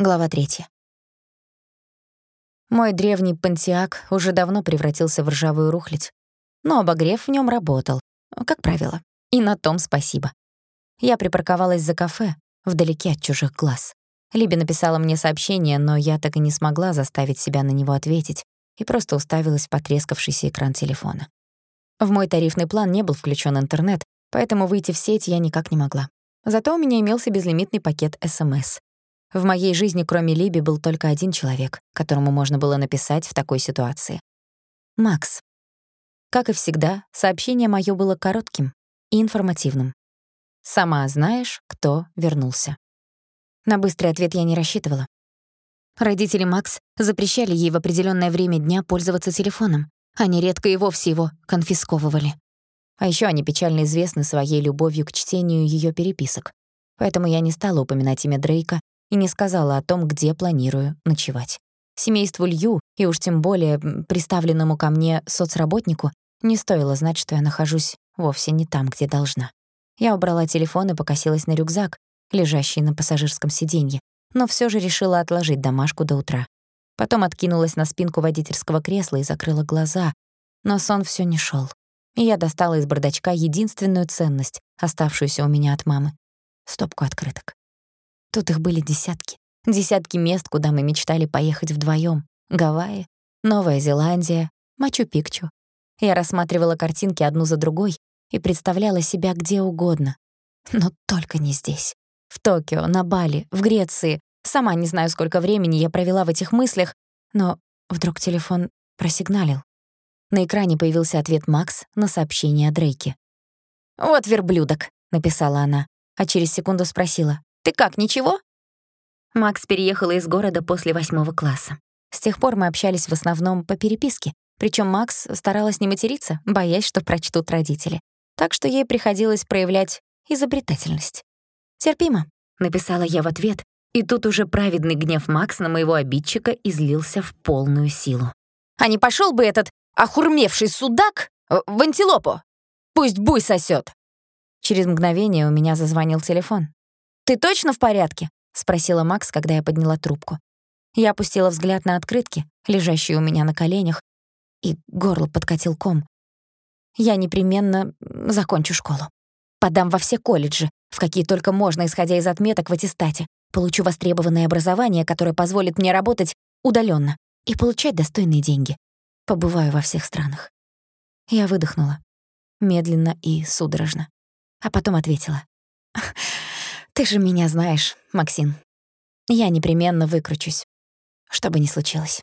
Глава 3. Мой древний пантеак уже давно превратился в ржавую рухлядь, но обогрев в нём работал, как правило, и на том спасибо. Я припарковалась за кафе, вдалеке от чужих глаз. Либи написала мне сообщение, но я так и не смогла заставить себя на него ответить и просто уставилась в потрескавшийся экран телефона. В мой тарифный план не был включён интернет, поэтому выйти в сеть я никак не могла. Зато у меня имелся безлимитный пакет СМС. В моей жизни, кроме Либи, был только один человек, которому можно было написать в такой ситуации. Макс. Как и всегда, сообщение моё было коротким и информативным. «Сама знаешь, кто вернулся». На быстрый ответ я не рассчитывала. Родители Макс запрещали ей в определённое время дня пользоваться телефоном. Они редко и вовсе его конфисковывали. А ещё они печально известны своей любовью к чтению её переписок. Поэтому я не стала упоминать имя Дрейка и не сказала о том, где планирую ночевать. Семейству Лью, и уж тем более приставленному ко мне соцработнику, не стоило знать, что я нахожусь вовсе не там, где должна. Я убрала телефон и покосилась на рюкзак, лежащий на пассажирском сиденье, но всё же решила отложить домашку до утра. Потом откинулась на спинку водительского кресла и закрыла глаза, но сон всё не шёл. И я достала из бардачка единственную ценность, оставшуюся у меня от мамы — стопку открыток. Тут их были десятки. Десятки мест, куда мы мечтали поехать вдвоём. Гавайи, Новая Зеландия, Мачу-Пикчу. Я рассматривала картинки одну за другой и представляла себя где угодно. Но только не здесь. В Токио, на Бали, в Греции. Сама не знаю, сколько времени я провела в этих мыслях, но вдруг телефон просигналил. На экране появился ответ Макс на сообщение о Дрейке. «Вот верблюдок», — написала она, а через секунду спросила. Ты как, ничего?» Макс переехала из города после восьмого класса. С тех пор мы общались в основном по переписке, причём Макс старалась не материться, боясь, что прочтут родители. Так что ей приходилось проявлять изобретательность. «Терпимо», — написала я в ответ, и тут уже праведный гнев Макс на моего обидчика излился в полную силу. «А не пошёл бы этот охурмевший судак в антилопу? Пусть буй сосёт!» Через мгновение у меня зазвонил телефон. «Ты точно в порядке?» — спросила Макс, когда я подняла трубку. Я опустила взгляд на открытки, лежащие у меня на коленях, и горло подкатил ком. Я непременно закончу школу. Подам во все колледжи, в какие только можно, исходя из отметок в аттестате. Получу востребованное образование, которое позволит мне работать удаленно и получать достойные деньги. Побываю во всех странах. Я выдохнула, медленно и судорожно, а потом ответила. Ты же меня знаешь, Максим. Я непременно выкручусь, что бы ни случилось.